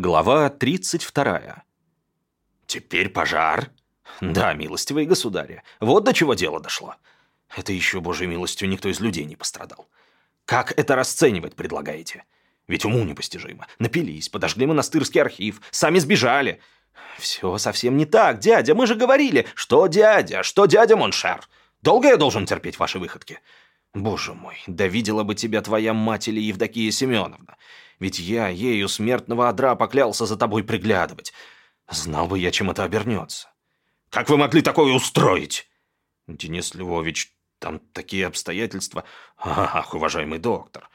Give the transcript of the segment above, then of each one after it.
Глава 32. Теперь пожар? Да, милостивые государи, вот до чего дело дошло. Это еще, божьей милостью, никто из людей не пострадал. Как это расценивать предлагаете? Ведь уму непостижимо. Напились, подожгли монастырский архив, сами сбежали. Все совсем не так, дядя, мы же говорили. Что дядя, что дядя mon cher? Долго я должен терпеть ваши выходки? Боже мой, да видела бы тебя твоя мать или Евдокия Семеновна. Ведь я ею смертного одра поклялся за тобой приглядывать. Знал бы я, чем это обернется. Как вы могли такое устроить? Денис Львович, там такие обстоятельства. Ах, уважаемый доктор.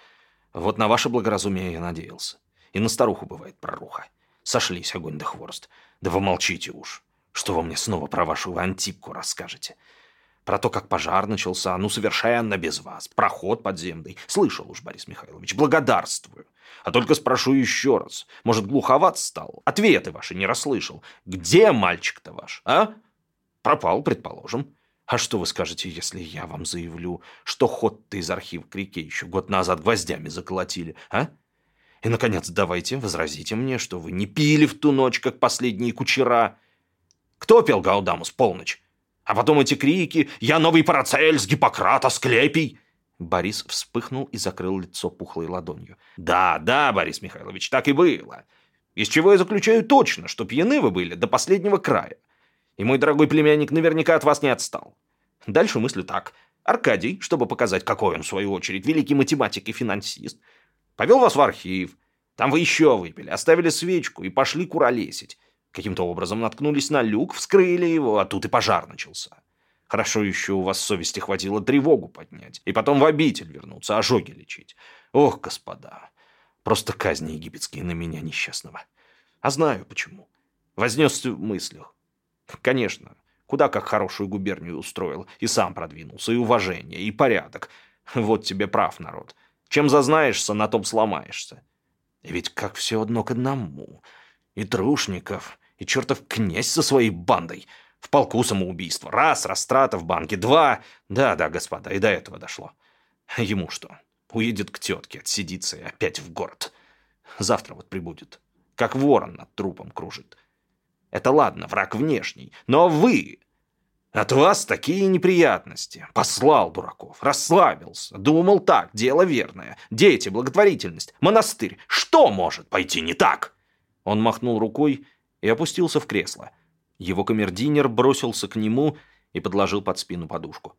Вот на ваше благоразумие я надеялся. И на старуху бывает проруха. Сошлись огонь да хворост. Да вы молчите уж. Что вы мне снова про вашу антипку расскажете? Про то, как пожар начался, ну, совершенно без вас. Проход подземный. Слышал уж, Борис Михайлович, благодарствую. А только спрошу еще раз. Может, глуховат стал? Ответы ваши не расслышал. Где мальчик-то ваш, а? Пропал, предположим. А что вы скажете, если я вам заявлю, что ход-то из архива к реке еще год назад гвоздями заколотили, а? И, наконец, давайте возразите мне, что вы не пили в ту ночь, как последние кучера. Кто пел Гаудамус полночь? А потом эти крики «Я новый Парацельс, Гиппократ, Асклепий!» Борис вспыхнул и закрыл лицо пухлой ладонью. «Да, да, Борис Михайлович, так и было. Из чего я заключаю точно, что пьяны вы были до последнего края. И мой дорогой племянник наверняка от вас не отстал. Дальше мыслю так. Аркадий, чтобы показать, какой он, в свою очередь, великий математик и финансист, повел вас в архив. Там вы еще выпили, оставили свечку и пошли куролесить. Каким-то образом наткнулись на люк, вскрыли его, а тут и пожар начался. Хорошо еще у вас совести хватило тревогу поднять, и потом в обитель вернуться, ожоги лечить. Ох, господа, просто казни египетские на меня несчастного. А знаю почему. Вознесся в мыслях. Конечно, куда как хорошую губернию устроил, и сам продвинулся, и уважение, и порядок. Вот тебе прав, народ. Чем зазнаешься, на том сломаешься. И ведь как все одно к одному. И Трушников, и чертов князь со своей бандой. В полку самоубийство. Раз, растрата в банке. Два. Да-да, господа, и до этого дошло. Ему что? Уедет к тетке, отсидится и опять в город. Завтра вот прибудет. Как ворон над трупом кружит. Это ладно, враг внешний. Но вы... От вас такие неприятности. Послал дураков, расслабился, думал так, дело верное. Дети, благотворительность, монастырь. Что может пойти не так? Он махнул рукой и опустился в кресло. Его камердинер бросился к нему и подложил под спину подушку.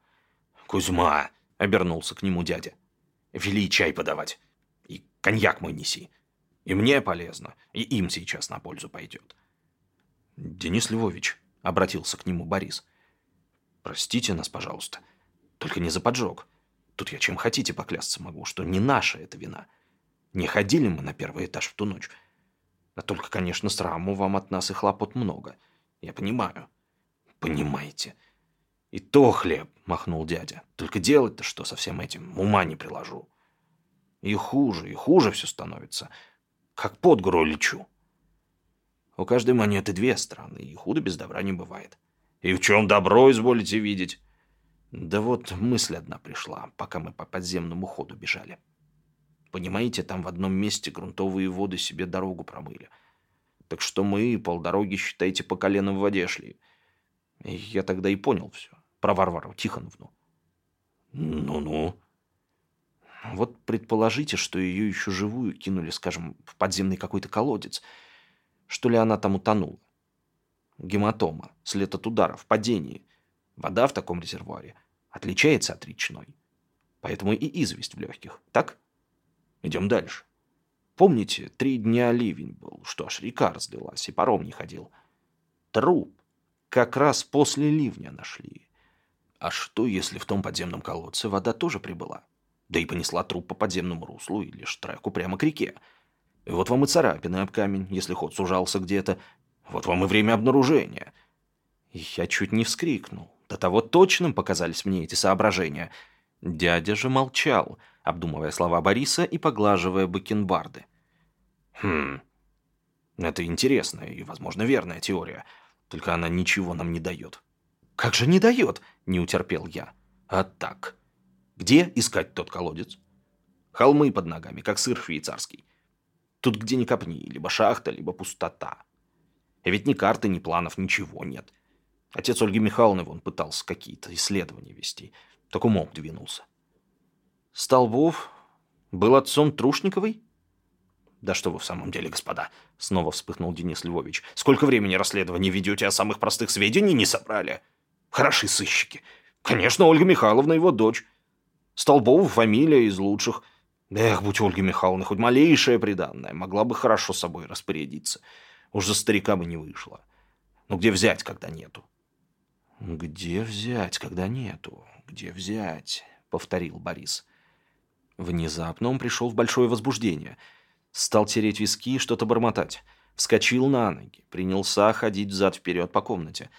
«Кузьма!» — обернулся к нему дядя. «Вели чай подавать. И коньяк мой неси. И мне полезно, и им сейчас на пользу пойдет». «Денис Львович», — обратился к нему Борис, — «простите нас, пожалуйста, только не за поджог. Тут я чем хотите поклясться могу, что не наша эта вина. Не ходили мы на первый этаж в ту ночь». А только, конечно, сраму вам от нас и хлопот много. Я понимаю. Понимаете. И то хлеб, махнул дядя. Только делать-то что со всем этим? Ума не приложу. И хуже, и хуже все становится. Как под гору лечу. У каждой монеты две стороны, и худо без добра не бывает. И в чем добро изволите видеть? Да вот мысль одна пришла, пока мы по подземному ходу бежали. Понимаете, там в одном месте грунтовые воды себе дорогу промыли. Так что мы полдороги, считайте, по колено в воде шли. Я тогда и понял все. Про Варвару Тихоновну. Ну-ну. Вот предположите, что ее еще живую кинули, скажем, в подземный какой-то колодец. Что ли она там утонула? Гематома, след от удара, в падении. Вода в таком резервуаре отличается от речной. Поэтому и известь в легких, так? Идем дальше. Помните, три дня ливень был, что аж река разлилась, и паром не ходил. Труп как раз после ливня нашли. А что, если в том подземном колодце вода тоже прибыла? Да и понесла труп по подземному руслу или штреку прямо к реке. Вот вам и царапины об камень, если ход сужался где-то. Вот вам и время обнаружения. Я чуть не вскрикнул. До того точным показались мне эти соображения. Дядя же молчал — обдумывая слова Бориса и поглаживая бакенбарды. «Хм, это интересная и, возможно, верная теория, только она ничего нам не дает». «Как же не дает?» – не утерпел я. «А так. Где искать тот колодец?» «Холмы под ногами, как сыр швейцарский. Тут где ни копни, либо шахта, либо пустота. И ведь ни карты, ни планов, ничего нет. Отец Ольги Михайловны вон пытался какие-то исследования вести. Так умом двинулся. Столбов был отцом Трушниковой? Да что вы в самом деле, господа? Снова вспыхнул Денис Львович. Сколько времени расследования ведете, а самых простых сведений не собрали? Хороши сыщики. Конечно, Ольга Михайловна его дочь. Столбова фамилия из лучших. Эх, будь Ольга Михайловна хоть малейшая приданная, могла бы хорошо собой распорядиться. Уж за старика бы не вышло. Но где взять, когда нету? «Где взять, когда нету? Где взять?» — повторил Борис. Внезапно он пришел в большое возбуждение. Стал тереть виски и что-то бормотать. Вскочил на ноги, принялся ходить взад-вперед по комнате.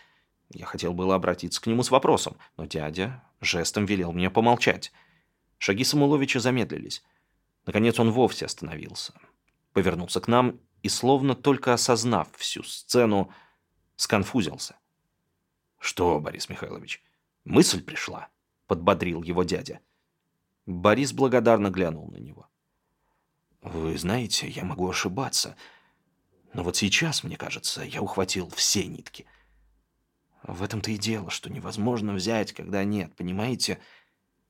Я хотел было обратиться к нему с вопросом, но дядя жестом велел мне помолчать. Шаги Самуловича замедлились. Наконец он вовсе остановился. Повернулся к нам и, словно только осознав всю сцену, сконфузился. «Что, Борис Михайлович, мысль пришла?» — подбодрил его дядя. Борис благодарно глянул на него. «Вы знаете, я могу ошибаться, но вот сейчас, мне кажется, я ухватил все нитки. В этом-то и дело, что невозможно взять, когда нет, понимаете?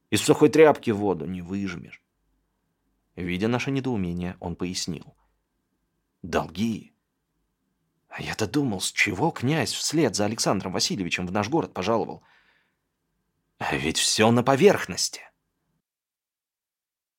Из сухой тряпки воду не выжмешь». Видя наше недоумение, он пояснил. «Долги а я-то думал, с чего князь вслед за Александром Васильевичем в наш город пожаловал. А ведь все на поверхности.